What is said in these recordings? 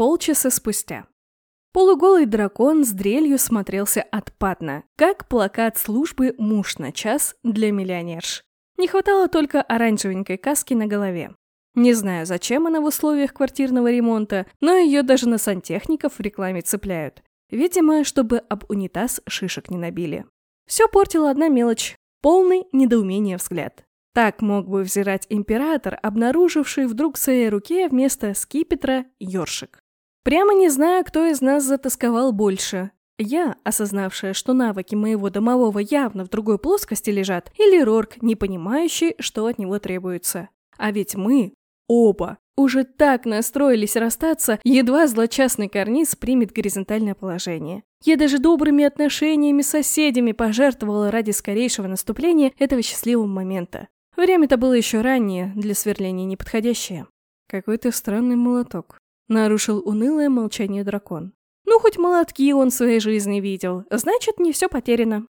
Полчаса спустя. Полуголый дракон с дрелью смотрелся отпадно, как плакат службы «Муж на час» для миллионерш. Не хватало только оранжевенькой каски на голове. Не знаю, зачем она в условиях квартирного ремонта, но ее даже на сантехников в рекламе цепляют. Видимо, чтобы об унитаз шишек не набили. Все портила одна мелочь – полный недоумение взгляд. Так мог бы взирать император, обнаруживший вдруг в своей руке вместо скипетра ёршик. Прямо не знаю, кто из нас затасковал больше. Я, осознавшая, что навыки моего домового явно в другой плоскости лежат, или Рорк, не понимающий, что от него требуется. А ведь мы, оба, уже так настроились расстаться, едва злочастный карниз примет горизонтальное положение. Я даже добрыми отношениями с соседями пожертвовала ради скорейшего наступления этого счастливого момента. Время-то было еще раннее, для сверления неподходящее. Какой-то странный молоток. Нарушил унылое молчание дракон. Ну, хоть молотки он в своей жизни видел, значит, не все потеряно.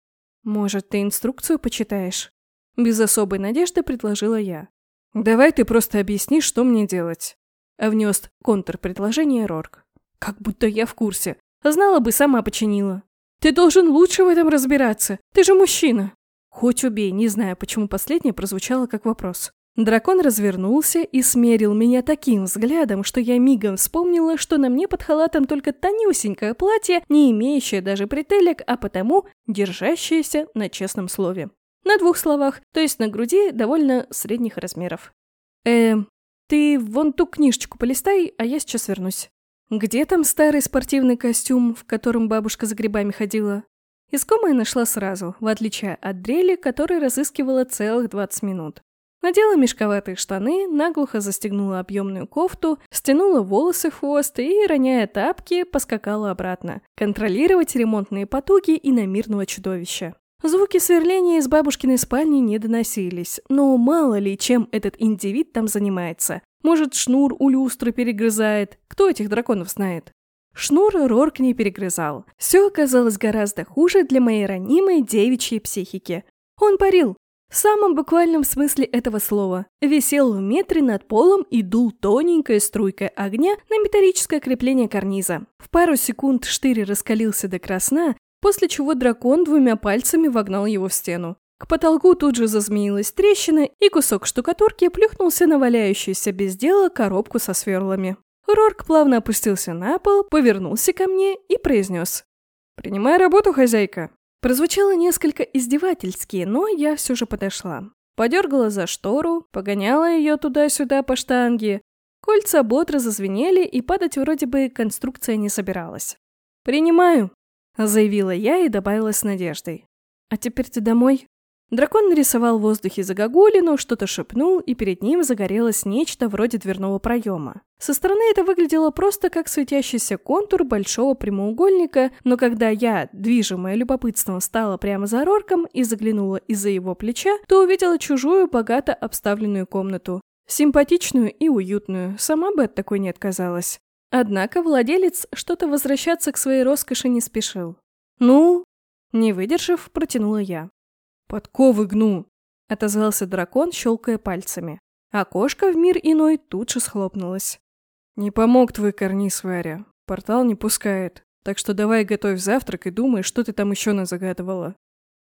Может, ты инструкцию почитаешь? Без особой надежды предложила я. Давай ты просто объяснишь, что мне делать. Внес контрпредложение Рорк. Как будто я в курсе. Знала бы, сама починила. Ты должен лучше в этом разбираться. Ты же мужчина. Хоть убей, не знаю, почему последнее прозвучало как вопрос. Дракон развернулся и смерил меня таким взглядом, что я мигом вспомнила, что на мне под халатом только тонюсенькое платье, не имеющее даже бретелек, а потому держащееся на честном слове. На двух словах, то есть на груди довольно средних размеров. Эм, ты вон ту книжечку полистай, а я сейчас вернусь. Где там старый спортивный костюм, в котором бабушка за грибами ходила? Искомое нашла сразу, в отличие от дрели, которой разыскивала целых 20 минут. Надела мешковатые штаны, наглухо застегнула объемную кофту, стянула волосы в хвост и, роняя тапки, поскакала обратно. Контролировать ремонтные потуги и на мирного чудовища. Звуки сверления из бабушкиной спальни не доносились, но мало ли, чем этот индивид там занимается. Может, шнур у люстры перегрызает, кто этих драконов знает? Шнур Рорк не перегрызал. Все оказалось гораздо хуже для моей ранимой девичьей психики. Он парил. В самом буквальном смысле этого слова. Висел в метре над полом и дул тоненькой струйкой огня на металлическое крепление карниза. В пару секунд штырь раскалился до красна, после чего дракон двумя пальцами вогнал его в стену. К потолку тут же зазмеилась трещина, и кусок штукатурки плюхнулся на валяющуюся без дела коробку со сверлами. Рорк плавно опустился на пол, повернулся ко мне и произнес. «Принимай работу, хозяйка!» Прозвучало несколько издевательски, но я все же подошла. Подергала за штору, погоняла ее туда-сюда по штанге. Кольца бодро зазвенели, и падать вроде бы конструкция не собиралась. «Принимаю», — заявила я и добавила с надеждой. «А теперь ты домой?» Дракон нарисовал в воздухе загогулину, что-то шепнул, и перед ним загорелось нечто вроде дверного проема. Со стороны это выглядело просто как светящийся контур большого прямоугольника, но когда я, движимая любопытством, стала прямо за Рорком и заглянула из-за его плеча, то увидела чужую, богато обставленную комнату. Симпатичную и уютную, сама бы от такой не отказалась. Однако владелец что-то возвращаться к своей роскоши не спешил. «Ну?» Не выдержав, протянула я. «Подковы гну!» — отозвался дракон, щелкая пальцами. Окошко в мир иной тут же схлопнулось. «Не помог твой карниз, Варя. Портал не пускает. Так что давай готовь завтрак и думай, что ты там еще назагадывала».